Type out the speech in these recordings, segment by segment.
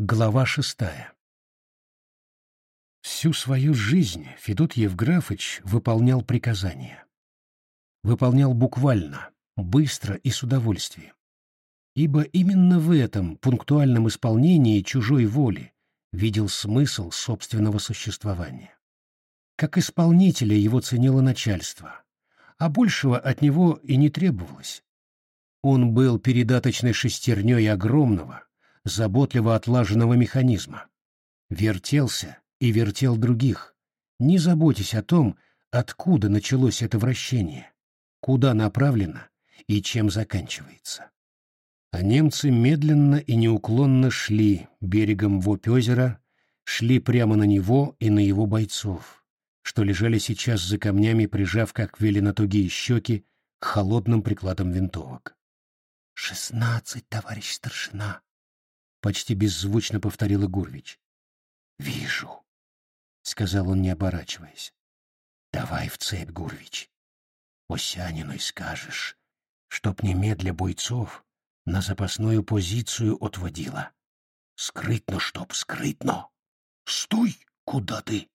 Глава шестая. Всю свою жизнь Федот Евграфыч выполнял приказания. Выполнял буквально, быстро и с удовольствием. Ибо именно в этом пунктуальном исполнении чужой воли видел смысл собственного существования. Как исполнителя его ценило начальство, а большего от него и не требовалось. Он был передаточной шестерней огромного, заботливо отлаженного механизма. Вертелся и вертел других, не заботясь о том, откуда началось это вращение, куда направлено и чем заканчивается. А немцы медленно и неуклонно шли берегом Вопь озера, шли прямо на него и на его бойцов, что лежали сейчас за камнями, прижав, как вели на тугие щеки, к холодным прикладам винтовок. «Шестнадцать, товарищ старшина!» Почти беззвучно повторила Гурвич. «Вижу», — сказал он, не оборачиваясь. «Давай в цепь, Гурвич. Осяниной скажешь, чтоб немедля бойцов на запасную позицию отводила. Скрытно, чтоб, скрытно. Стой, куда ты?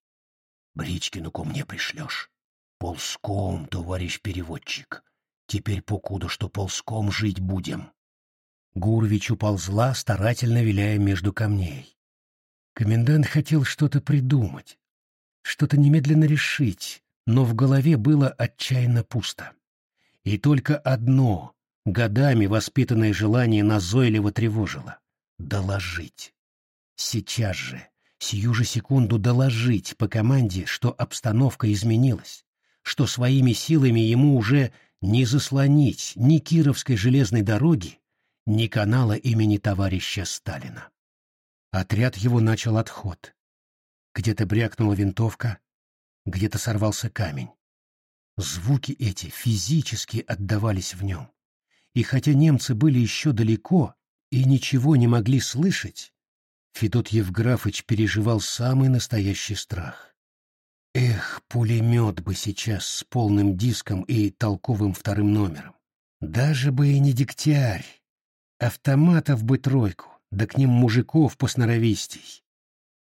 Бричкину ко мне пришлешь. Ползком, товарищ переводчик. Теперь покуда что ползком жить будем. Гурвич уползла, старательно виляя между камней. Комендант хотел что-то придумать, что-то немедленно решить, но в голове было отчаянно пусто. И только одно, годами воспитанное желание назойливо тревожило — доложить. Сейчас же, сию же секунду доложить по команде, что обстановка изменилась, что своими силами ему уже не заслонить ни Кировской железной дороги, ни канала имени товарища Сталина. Отряд его начал отход. Где-то брякнула винтовка, где-то сорвался камень. Звуки эти физически отдавались в нем. И хотя немцы были еще далеко и ничего не могли слышать, Федот Евграфыч переживал самый настоящий страх. Эх, пулемет бы сейчас с полным диском и толковым вторым номером. Даже бы и не дегтярь, Автоматов бы тройку, да к ним мужиков посноровистей.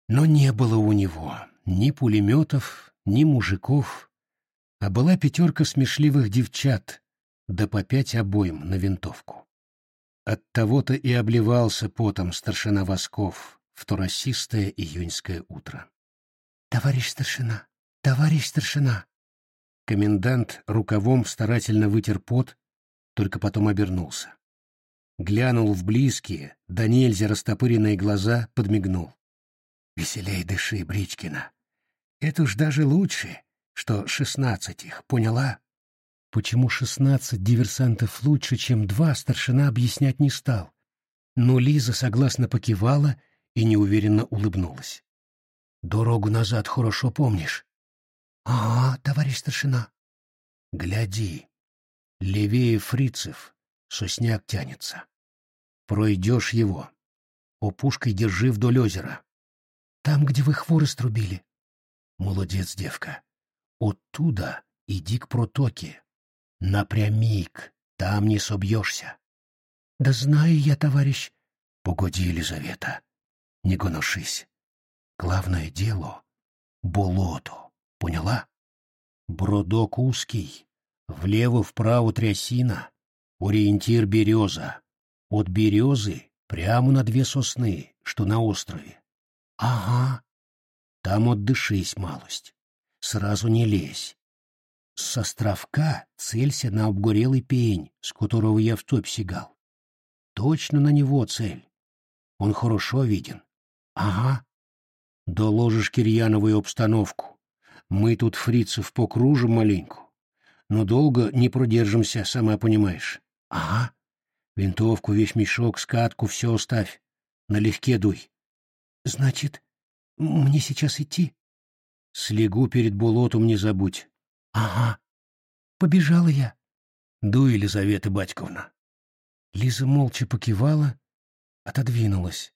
Но не было у него ни пулеметов, ни мужиков, а была пятерка смешливых девчат, да по пять обоим на винтовку. От того-то и обливался потом старшина Восков в то расистое июньское утро. «Товарищ старшина! Товарищ старшина!» Комендант рукавом старательно вытер пот, только потом обернулся глянул в близкие, да нельзя растопыренные глаза, подмигнул. «Веселей дыши, Бричкина. Это уж даже лучше, что шестнадцать их, поняла?» Почему шестнадцать диверсантов лучше, чем два, старшина объяснять не стал. Но Лиза согласно покивала и неуверенно улыбнулась. «Дорогу назад хорошо помнишь?» «Ага, товарищ старшина». «Гляди, левее фрицев, сосняк тянется. Пройдешь его. Опушкой держи вдоль озера. Там, где вы хворост рубили. Молодец, девка. Оттуда иди к протоке. Напрямик, там не собьешься. Да знаю я, товарищ. Погоди, Елизавета, не гоношись. Главное дело — болото, поняла? Бродок узкий, влево-вправо трясина, Ориентир береза. От березы прямо на две сосны, что на острове. Ага. Там отдышись малость. Сразу не лезь. С островка целься на обгорелый пень, с которого я в топь сигал. Точно на него цель. Он хорошо виден. Ага. Доложишь Кирьяновую обстановку. Мы тут фрицев покружим маленьку. Но долго не продержимся, сама понимаешь. Ага. Винтовку, весь мешок, скатку, все оставь. Налегке дуй. Значит, мне сейчас идти? Слегу перед болотом не забудь. Ага. Побежала я. Дуй, Елизавета Батьковна. Лиза молча покивала, отодвинулась.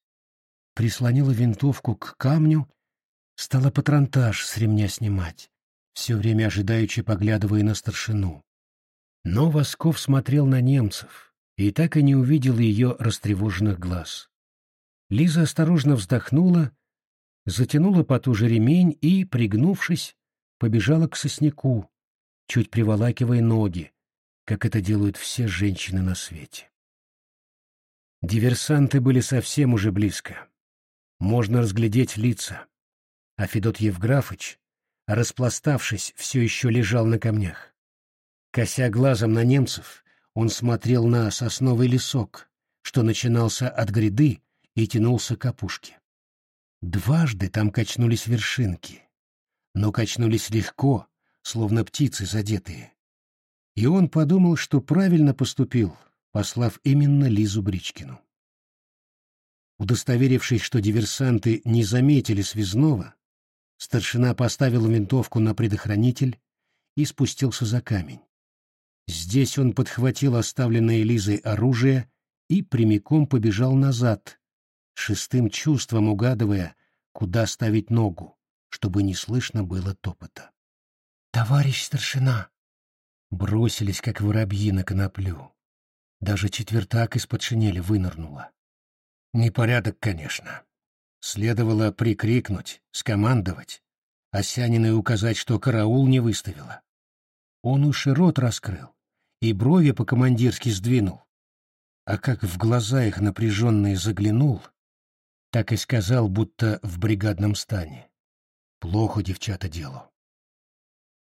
Прислонила винтовку к камню, стала патронтаж с ремня снимать, все время ожидаючи поглядывая на старшину. Но Восков смотрел на немцев и так и не увидел ее растревоженных глаз. Лиза осторожно вздохнула, затянула потуже ремень и, пригнувшись, побежала к сосняку, чуть приволакивая ноги, как это делают все женщины на свете. Диверсанты были совсем уже близко. Можно разглядеть лица. А Федот Евграфыч, распластавшись, все еще лежал на камнях. Кося глазом на немцев, он смотрел на сосновый лесок, что начинался от гряды и тянулся к опушке. Дважды там качнулись вершинки, но качнулись легко, словно птицы задетые. И он подумал, что правильно поступил, послав именно Лизу Бричкину. Удостоверившись, что диверсанты не заметили связного, старшина поставил винтовку на предохранитель и спустился за камень. Здесь он подхватил оставленное Лизой оружие и прямиком побежал назад, шестым чувством угадывая, куда ставить ногу, чтобы не слышно было топота. «Товарищ старшина!» Бросились, как воробьи на коноплю. Даже четвертак из-под шинели вынырнула. Непорядок, конечно. Следовало прикрикнуть, скомандовать, Осяниной указать, что караул не выставила. Он уж и рот раскрыл, и брови по-командирски сдвинул. А как в глаза их напряженные заглянул, так и сказал, будто в бригадном стане. Плохо девчата делу.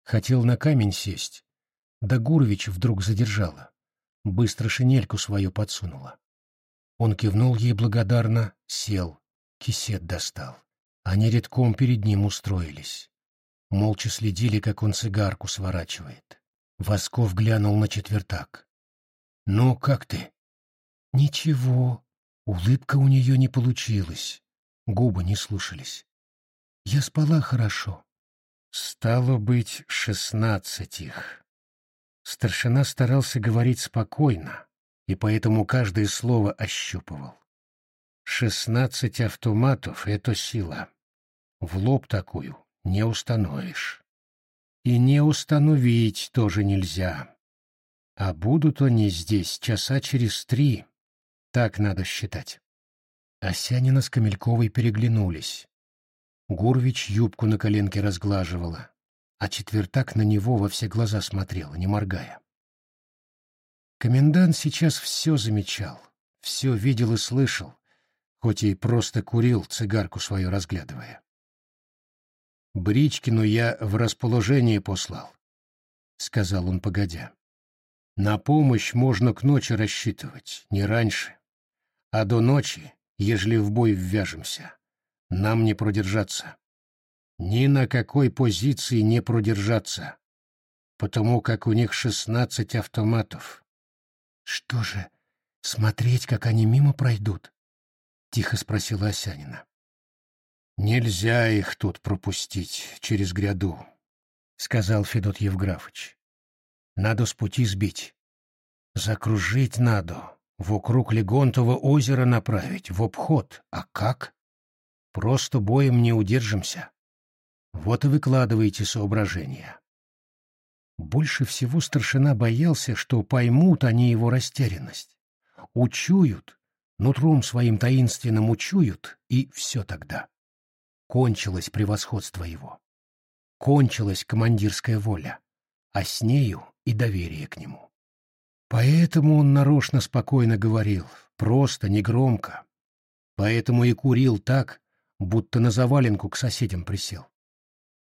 Хотел на камень сесть, да Гурвич вдруг задержала. Быстро шинельку свою подсунула. Он кивнул ей благодарно, сел, кисет достал. Они редком перед ним устроились. Молча следили, как он цигарку сворачивает. Восков глянул на четвертак. «Ну, как ты?» «Ничего». Улыбка у нее не получилась. Губы не слушались. «Я спала хорошо». «Стало быть, шестнадцать их». Старшина старался говорить спокойно, и поэтому каждое слово ощупывал. Шестнадцать автоматов — это сила. В лоб такую не установишь. И не установить тоже нельзя. А будут они здесь часа через три. Так надо считать. Осянина с Камельковой переглянулись. Гурвич юбку на коленке разглаживала, а четвертак на него во все глаза смотрел, не моргая. Комендант сейчас все замечал, все видел и слышал, хоть и просто курил, цигарку свою разглядывая. «Бричкину я в расположение послал», — сказал он погодя. «На помощь можно к ночи рассчитывать, не раньше. А до ночи, ежели в бой ввяжемся, нам не продержаться. Ни на какой позиции не продержаться, потому как у них шестнадцать автоматов, что же, смотреть, как они мимо пройдут? Тихо спросила Осянина. Нельзя их тут пропустить через гряду, сказал Федот Евграфович. Надо с пути сбить. Закружить надо, вокруг Легонтова озера направить, в обход. А как? Просто боем не удержимся. Вот и выкладывайте соображения. Больше всего старшина боялся, что поймут они его растерянность. Учуют, нутром своим таинственным учуют, и все тогда. Кончилось превосходство его. Кончилась командирская воля, а с нею и доверие к нему. Поэтому он нарочно спокойно говорил, просто, негромко. Поэтому и курил так, будто на заваленку к соседям присел.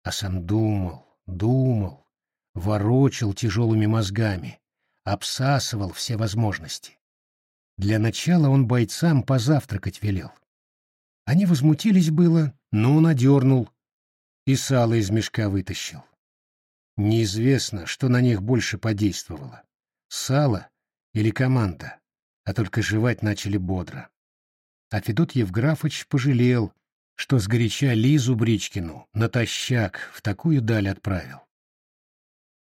А сам думал, думал, ворочал тяжелыми мозгами, обсасывал все возможности. Для начала он бойцам позавтракать велел. Они возмутились было, но он одернул и сало из мешка вытащил. Неизвестно, что на них больше подействовало — сало или команда, а только жевать начали бодро. А Федот Евграфович пожалел, что сгоряча Лизу Бричкину натощак в такую даль отправил.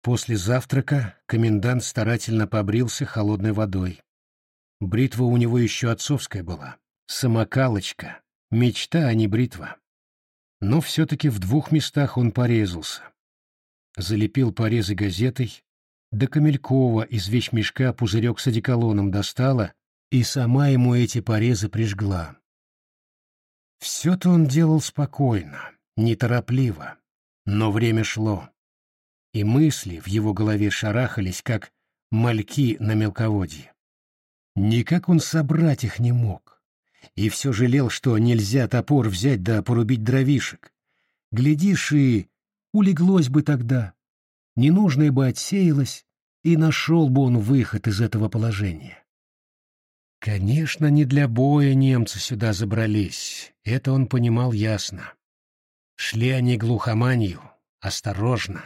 После завтрака комендант старательно побрился холодной водой. Бритва у него еще отцовская была. Самокалочка. Мечта, а не бритва. Но все-таки в двух местах он порезался. Залепил порезы газетой, до Камелькова из вещмешка пузырек с одеколоном достала и сама ему эти порезы прижгла. Все-то он делал спокойно, неторопливо, но время шло, и мысли в его голове шарахались, как мальки на мелководье. Никак он собрать их не мог, и все жалел, что нельзя топор взять да порубить дровишек. Глядишь, и улеглось бы тогда, ненужное бы отсеялось, и нашел бы он выход из этого положения. Конечно, не для боя немцы сюда забрались, это он понимал ясно. Шли они глухоманью, осторожно,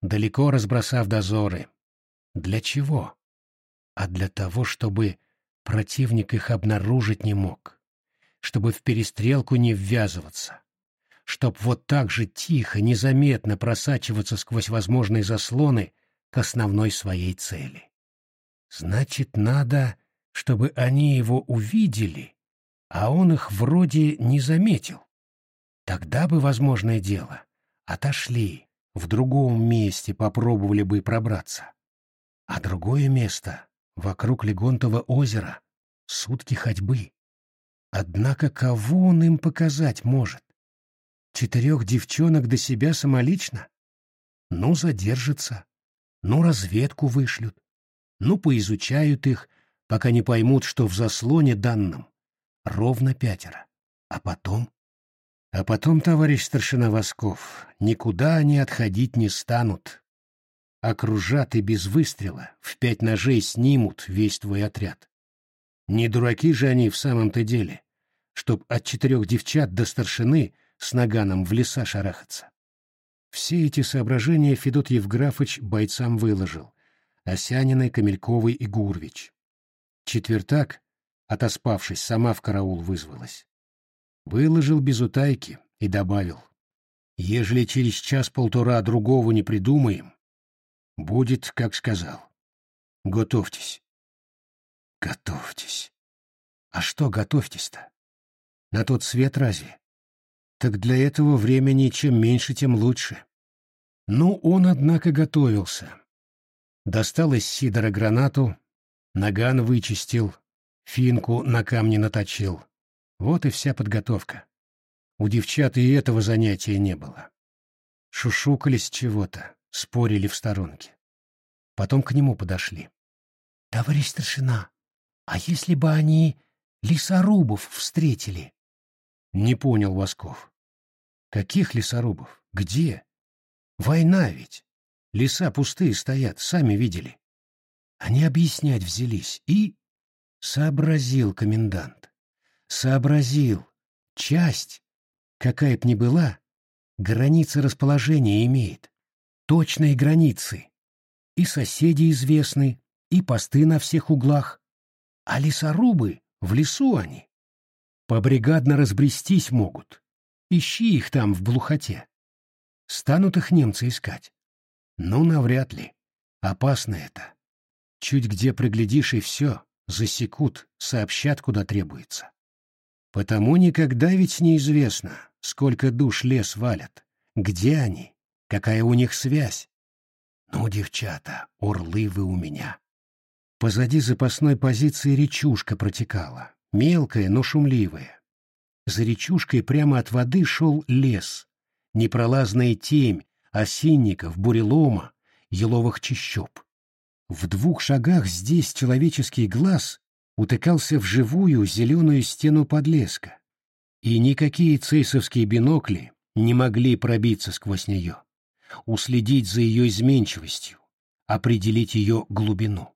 далеко разбросав дозоры. Для чего? А для того, чтобы противник их обнаружить не мог, чтобы в перестрелку не ввязываться, чтоб вот так же тихо, незаметно просачиваться сквозь возможные заслоны к основной своей цели. Значит, надо, чтобы они его увидели, а он их вроде не заметил. Тогда бы, возможное дело, отошли, в другом месте попробовали бы пробраться. А другое место вокруг Легонтова озера, сутки ходьбы. Однако кого он им показать может? Четырех девчонок до себя самолично? Ну, задержится, ну, разведку вышлют, ну, поизучают их, пока не поймут, что в заслоне данном ровно пятеро. А потом? А потом, товарищ старшина Восков, никуда они отходить не станут, окружат и без выстрела в пять ножей снимут весь твой отряд. Не дураки же они в самом-то деле, чтоб от четырех девчат до старшины с наганом в леса шарахаться. Все эти соображения Федот Евграфович бойцам выложил, Осяниной, Камельковой и Гурвич. Четвертак, отоспавшись, сама в караул вызвалась. Выложил без утайки и добавил. Ежели через час-полтора другого не придумаем, Будет, как сказал. Готовьтесь. Готовьтесь. А что готовьтесь-то? На тот свет разве? Так для этого времени чем меньше, тем лучше. Ну, он, однако, готовился. Достал из сидора гранату, наган вычистил, финку на камне наточил. Вот и вся подготовка. У девчат и этого занятия не было. Шушукались чего-то, спорили в сторонке. Потом к нему подошли. — Товарищ старшина, а если бы они лесорубов встретили? — Не понял Восков. — Каких лесорубов? Где? Война ведь. Леса пустые стоят, сами видели. Они объяснять взялись и... Сообразил комендант. Сообразил. Часть, какая б ни была, границы расположения имеет точные границы. И соседи известны, и посты на всех углах. А лесорубы в лесу они. Побригадно разбрестись могут. Ищи их там в блухоте. Станут их немцы искать? Ну, навряд ли. Опасно это. Чуть где приглядишь и все, засекут, сообщат, куда требуется. Потому никогда ведь неизвестно, сколько душ лес валят, где они, Какая у них связь? Ну, девчата, орлы вы у меня. Позади запасной позиции речушка протекала, мелкая, но шумливая. За речушкой прямо от воды шел лес, непролазная темь осинников, бурелома, еловых чащоб. В двух шагах здесь человеческий глаз утыкался в живую зеленую стену подлеска, и никакие цейсовские бинокли не могли пробиться сквозь нее уследить за ее изменчивостью, определить ее глубину.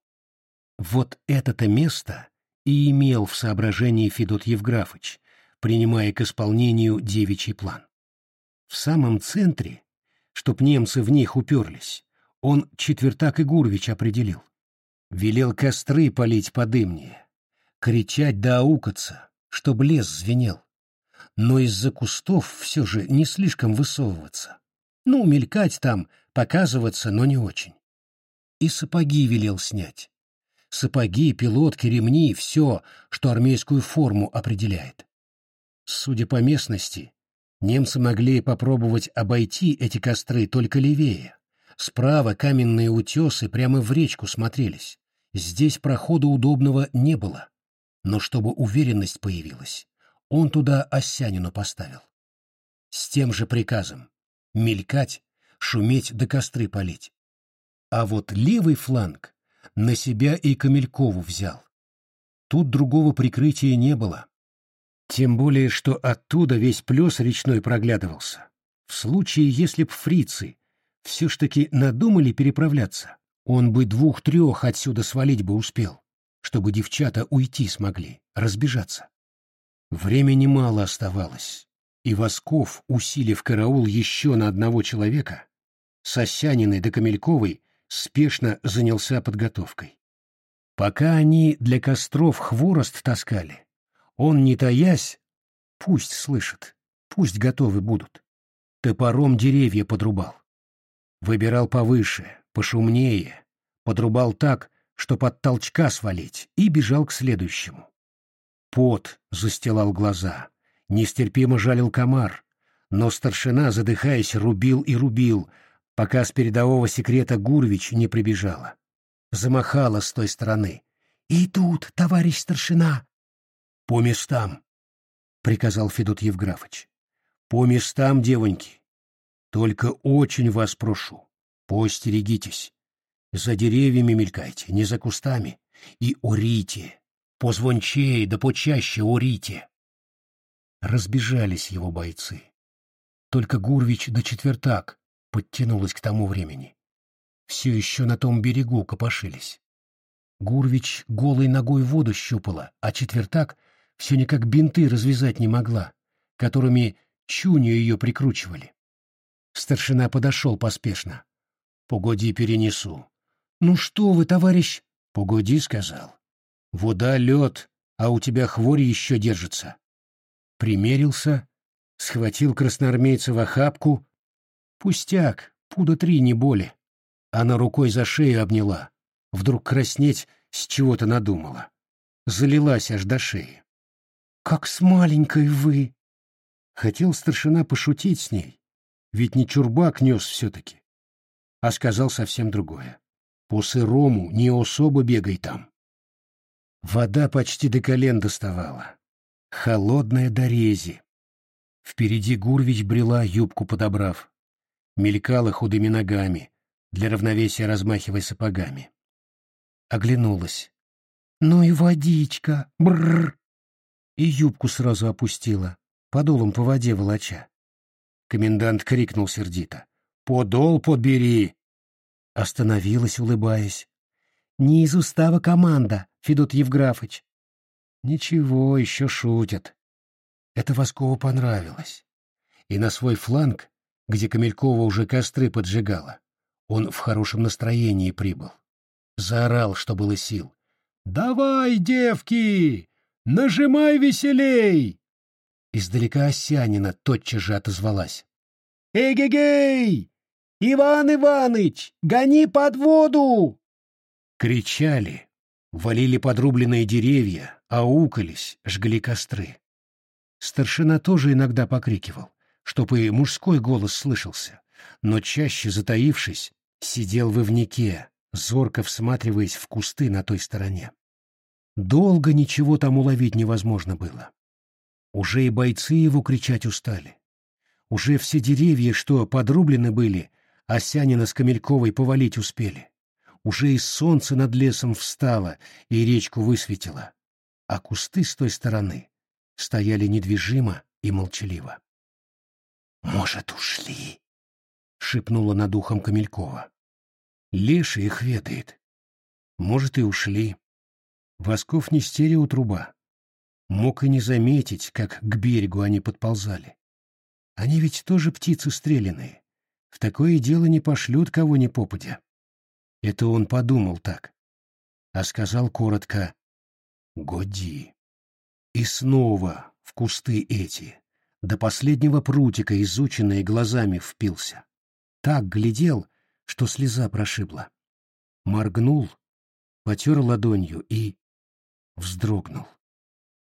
Вот это-то место и имел в соображении Федот Евграфович, принимая к исполнению девичий план. В самом центре, чтоб немцы в них уперлись, он четвертак и Гурвич определил. Велел костры полить подымнее, кричать да аукаться, чтоб лес звенел. Но из-за кустов все же не слишком высовываться. Ну, мелькать там, показываться, но не очень. И сапоги велел снять. Сапоги, пилотки, ремни — все, что армейскую форму определяет. Судя по местности, немцы могли попробовать обойти эти костры только левее. Справа каменные утесы прямо в речку смотрелись. Здесь прохода удобного не было. Но чтобы уверенность появилась, он туда Осянину поставил. С тем же приказом — мелькать, шуметь до да костры полить. А вот левый фланг на себя и Камелькову взял. Тут другого прикрытия не было. Тем более, что оттуда весь плес речной проглядывался. В случае, если б фрицы все ж таки надумали переправляться, он бы двух-трех отсюда свалить бы успел, чтобы девчата уйти смогли, разбежаться. Времени мало оставалось, и Восков, усилив караул еще на одного человека, Сосяниной до Камельковой спешно занялся подготовкой. Пока они для костров хворост таскали, он, не таясь, пусть слышат, пусть готовы будут, топором деревья подрубал. Выбирал повыше, пошумнее, подрубал так, что под толчка свалить, и бежал к следующему. Пот застилал глаза, нестерпимо жалил комар, но старшина, задыхаясь, рубил и рубил, пока с передового секрета Гурвич не прибежала. Замахала с той стороны. «И тут, товарищ старшина!» «По местам!» — приказал Федот Евграфович. «По местам, девоньки! Только очень вас прошу, поостерегитесь. За деревьями мелькайте, не за кустами. И урите, позвончей да почаще урите!» Разбежались его бойцы. Только Гурвич до четвертак подтянулась к тому времени. Все еще на том берегу копошились. Гурвич голой ногой воду щупала, а четвертак все никак бинты развязать не могла, которыми чуню ее прикручивали. Старшина подошел поспешно. «Погоди, перенесу». «Ну что вы, товарищ?» «Погоди», — сказал. «Вода — лед, а у тебя хворь еще держится». Примерился, схватил красноармейца в охапку, Пустяк, пуда три, не боли. Она рукой за шею обняла. Вдруг краснеть с чего-то надумала. Залилась аж до шеи. «Как с маленькой вы!» Хотел старшина пошутить с ней, ведь не чурбак нес все-таки. А сказал совсем другое. По сырому не особо бегай там. Вода почти до колен доставала. Холодная до рези. Впереди Гурвич брела, юбку подобрав мелькала худыми ногами, для равновесия размахивая сапогами. Оглянулась. «Ну и водичка! Бррр!» И юбку сразу опустила, подолом по воде волоча. Комендант крикнул сердито. «Подол подбери!» Остановилась, улыбаясь. «Не из устава команда, Федот Евграфыч». «Ничего, еще шутят». Это Воскову понравилось. И на свой фланг где Камелькова уже костры поджигала. Он в хорошем настроении прибыл. Заорал, что было сил. «Давай, девки! Нажимай веселей!» Издалека Осянина тотчас же отозвалась. «Эгегей! Иван Иваныч, гони под воду!» Кричали, валили подрубленные деревья, аукались, жгли костры. Старшина тоже иногда покрикивал чтобы и мужской голос слышался, но чаще затаившись, сидел в ивнике, зорко всматриваясь в кусты на той стороне. Долго ничего там уловить невозможно было. Уже и бойцы его кричать устали. Уже все деревья, что подрублены были, Осянина с Камельковой повалить успели. Уже и солнце над лесом встало и речку высветило, а кусты с той стороны стояли недвижимо и молчаливо. «Может, ушли?» — шепнула над ухом Камелькова. «Леший их ведает. Может, и ушли. Восков не стереотруба. Мог и не заметить, как к берегу они подползали. Они ведь тоже птицы стреляные. В такое дело не пошлют кого ни попадя. Это он подумал так. А сказал коротко «Годи». И снова в кусты эти, до последнего прутика, изученный глазами, впился. Так глядел, что слеза прошибла. Моргнул, потер ладонью и вздрогнул.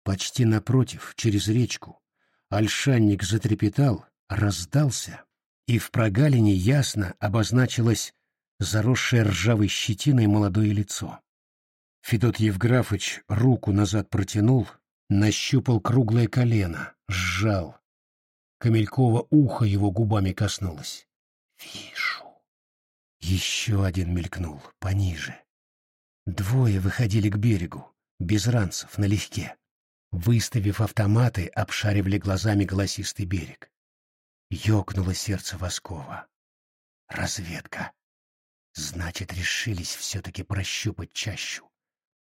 Почти напротив, через речку, ольшанник затрепетал, раздался, и в прогалине ясно обозначилось заросшее ржавой щетиной молодое лицо. Федот Евграфыч руку назад протянул, Нащупал круглое колено, сжал. Камелькова ухо его губами коснулось. «Вижу». Еще один мелькнул, пониже. Двое выходили к берегу, без ранцев, налегке. Выставив автоматы, обшаривали глазами голосистый берег. Ёкнуло сердце Воскова. Разведка. Значит, решились все-таки прощупать чащу,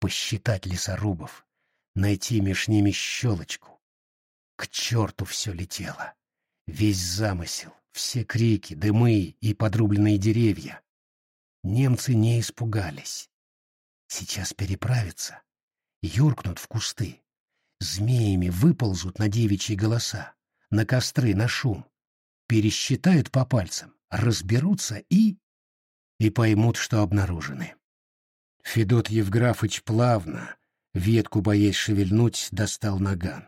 посчитать лесорубов, найти меж ними щелочку. К черту все летело. Весь замысел, все крики, дымы и подрубленные деревья. Немцы не испугались. Сейчас переправятся, юркнут в кусты, змеями выползут на девичьи голоса, на костры, на шум, пересчитают по пальцам, разберутся и и поймут, что обнаружены. Федот Евграфыч плавно, ветку боясь шевельнуть, достал наган.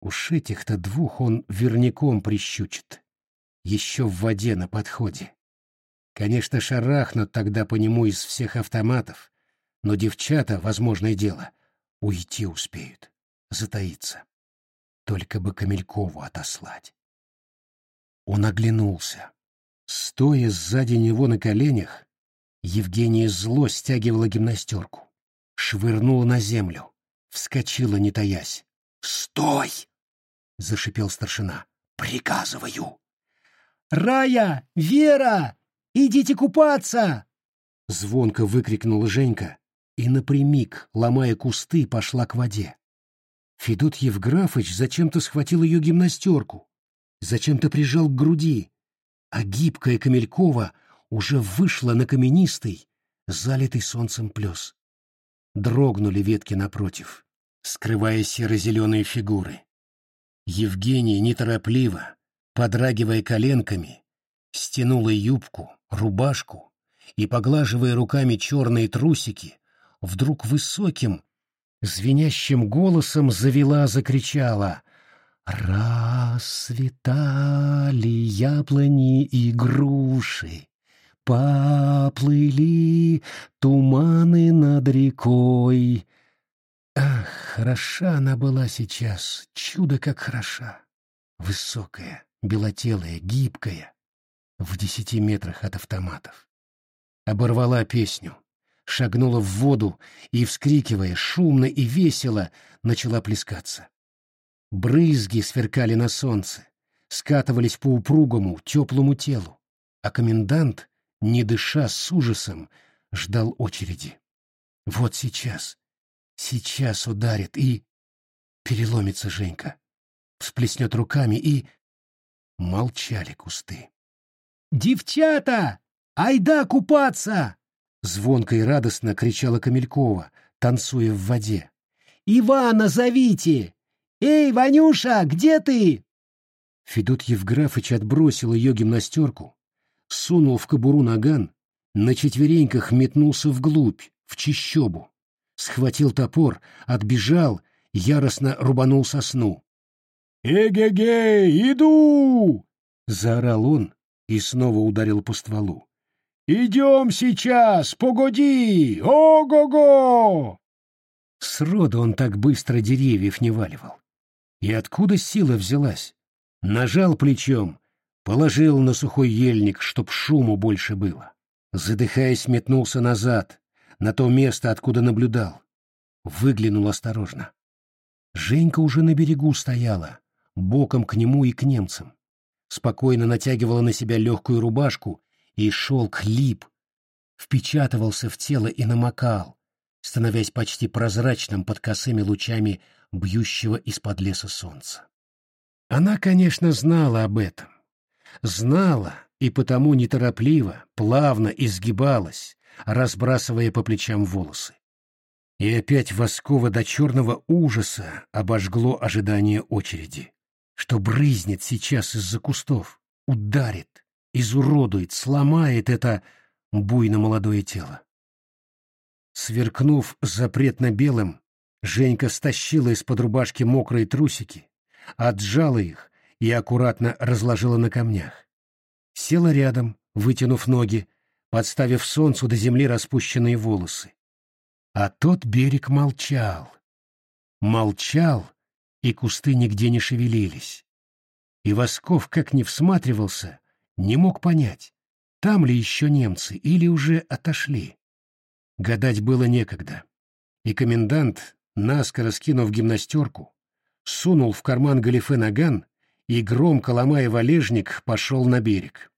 Уж этих-то двух он верняком прищучит. Еще в воде на подходе. Конечно, шарахнут тогда по нему из всех автоматов, но девчата, возможное дело, уйти успеют, затаиться. Только бы Камелькову отослать. Он оглянулся. Стоя сзади него на коленях, Евгения зло стягивала гимнастерку, швырнула на землю, вскочила, не таясь. «Стой!» — зашипел старшина. «Приказываю!» «Рая! Вера! Идите купаться!» Звонко выкрикнула Женька и напрямик, ломая кусты, пошла к воде. Федот Евграфыч зачем-то схватил ее гимнастерку, зачем-то прижал к груди, а гибкая Камелькова уже вышла на каменистый, залитый солнцем плес. Дрогнули ветки напротив, скрывая серо-зеленые фигуры. Евгений неторопливо, подрагивая коленками, стянула юбку, рубашку и, поглаживая руками черные трусики, вдруг высоким, звенящим голосом завела, закричала Расцветали яблони и груши, Поплыли туманы над рекой. Ах, хороша она была сейчас, чудо как хороша. Высокая, белотелая, гибкая, в десяти метрах от автоматов. Оборвала песню, шагнула в воду и, вскрикивая шумно и весело, начала плескаться. Брызги сверкали на солнце, скатывались по упругому, теплому телу, а комендант, не дыша с ужасом, ждал очереди. Вот сейчас, сейчас ударит и... Переломится Женька, всплеснет руками и... Молчали кусты. «Девчата! Айда купаться!» Звонко и радостно кричала Камелькова, танцуя в воде. «Ивана зовите! «Эй, Ванюша, где ты?» Федот Евграфыч отбросил ее гимнастерку, сунул в кобуру наган, на четвереньках метнулся вглубь, в чищобу, схватил топор, отбежал, яростно рубанул сосну. «Эге-ге, иду!» — заорал он и снова ударил по стволу. «Идем сейчас, погоди! Ого-го!» Сроду он так быстро деревьев не валивал. И откуда сила взялась? Нажал плечом, положил на сухой ельник, чтоб шуму больше было. Задыхаясь, метнулся назад, на то место, откуда наблюдал. Выглянул осторожно. Женька уже на берегу стояла, боком к нему и к немцам. Спокойно натягивала на себя легкую рубашку, и шелк лип, впечатывался в тело и намокал, становясь почти прозрачным под косыми лучами бьющего из-под леса солнца. Она, конечно, знала об этом. Знала и потому неторопливо, плавно изгибалась, разбрасывая по плечам волосы. И опять Воскова до черного ужаса обожгло ожидание очереди, что брызнет сейчас из-за кустов, ударит, изуродует, сломает это буйно молодое тело. Сверкнув запретно белым, Женька стащила из-под рубашки мокрые трусики, отжала их и аккуратно разложила на камнях. Села рядом, вытянув ноги, подставив солнцу до земли распущенные волосы. А тот берег молчал. молчал, и кусты нигде не шевелились. И Восков, как ни всматривался, не мог понять, там ли еще немцы или уже отошли. Гадать было некогда, и комендант, наскоро скинув гимнастерку, сунул в карман галифе наган и, громко ломая валежник, пошел на берег.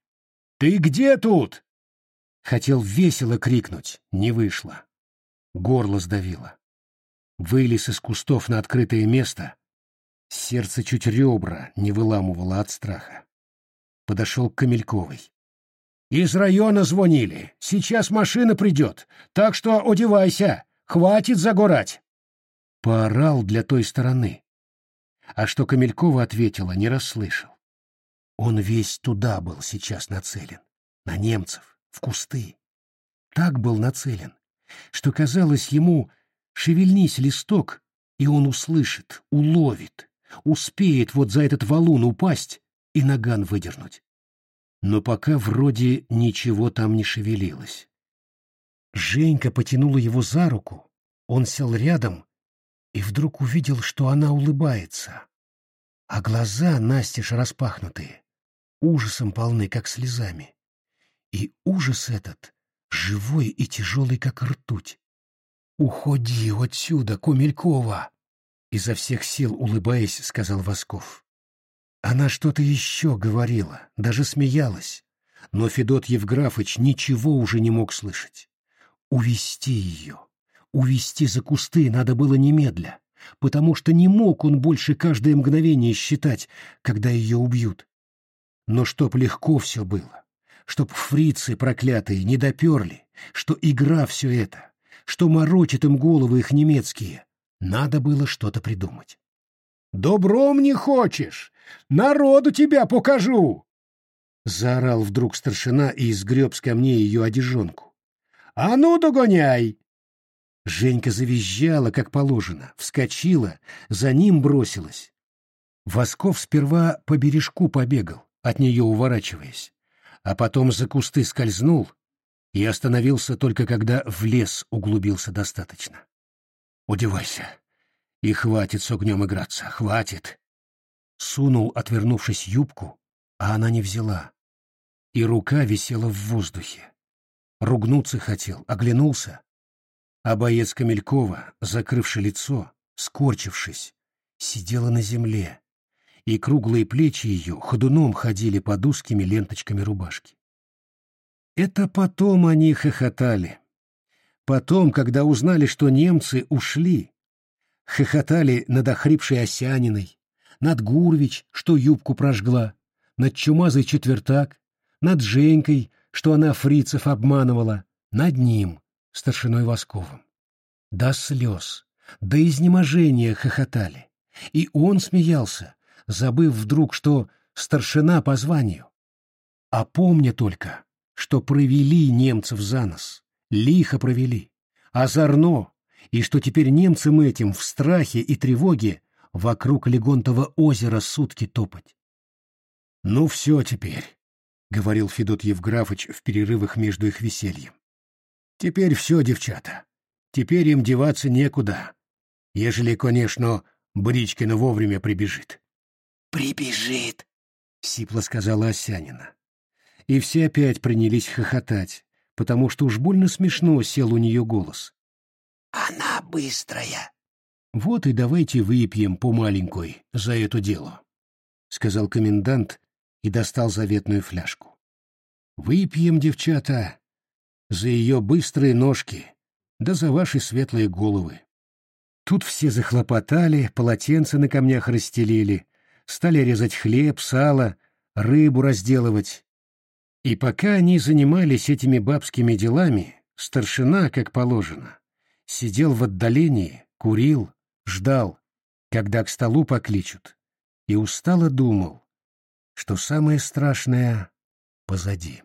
«Ты где тут?» Хотел весело крикнуть, не вышло. Горло сдавило. Вылез из кустов на открытое место. Сердце чуть ребра не выламывало от страха. Подошел к Камельковой. «Из района звонили. Сейчас машина придет. Так что одевайся. Хватит загорать!» Поорал для той стороны. А что Камелькова ответила, не расслышал. Он весь туда был сейчас нацелен. На немцев, в кусты. Так был нацелен, что казалось ему, шевельнись листок, и он услышит, уловит, успеет вот за этот валун упасть и наган выдернуть. Но пока вроде ничего там не шевелилось. Женька потянула его за руку, он сел рядом и вдруг увидел, что она улыбается, а глаза настежь распахнутые, ужасом полны, как слезами. И ужас этот живой и тяжелый, как ртуть. «Уходи отсюда, Кумелькова!» Изо всех сил улыбаясь, сказал Восков. Она что-то еще говорила, даже смеялась, но Федот Евграфыч ничего уже не мог слышать. Увести ее, увести за кусты надо было немедля, потому что не мог он больше каждое мгновение считать, когда ее убьют. Но чтоб легко все было, чтоб фрицы проклятые не доперли, что игра все это, что морочит им головы их немецкие, надо было что-то придумать. «Добром не хочешь? Народу тебя покажу!» Заорал вдруг старшина и изгреб с камней ее одежонку. «А ну, догоняй!» Женька завизжала, как положено, вскочила, за ним бросилась. Восков сперва по бережку побегал, от нее уворачиваясь, а потом за кусты скользнул и остановился только когда в лес углубился достаточно. «Удевайся, и хватит с огнем играться, хватит!» Сунул, отвернувшись, юбку, а она не взяла, и рука висела в воздухе. Ругнуться хотел, оглянулся, а боец Камелькова, закрывший лицо, скорчившись, сидела на земле, и круглые плечи ее ходуном ходили под узкими ленточками рубашки. Это потом они хохотали. Потом, когда узнали, что немцы ушли, хохотали над охрипшей Осяниной, над Гурвич, что юбку прожгла, над чумазой четвертак, над Женькой, что она фрицев обманывала, над ним, старшиной Восковым. До слез, до изнеможения хохотали. И он смеялся, забыв вдруг, что старшина по званию. А помня только, что провели немцев за нос, лихо провели, озорно, и что теперь немцам этим в страхе и тревоге вокруг Легонтова озера сутки топать. «Ну все теперь», — говорил Федот Евграфыч в перерывах между их весельем. «Теперь все, девчата. Теперь им деваться некуда, ежели, конечно, Бричкина вовремя прибежит». «Прибежит», — сипло сказала Осянина. И все опять принялись хохотать, потому что уж больно смешно сел у нее голос. «Она быстрая». «Вот и давайте выпьем по маленькой за это дело», — сказал комендант и достал заветную фляжку. «Выпьем, девчата, за ее быстрые ножки, да за ваши светлые головы». Тут все захлопотали, полотенца на камнях расстелили, стали резать хлеб, сало, рыбу разделывать. И пока они занимались этими бабскими делами, старшина, как положено, сидел в отдалении, курил, ждал, когда к столу покличут, и устало думал, что самое страшное позади.